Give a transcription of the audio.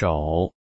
手。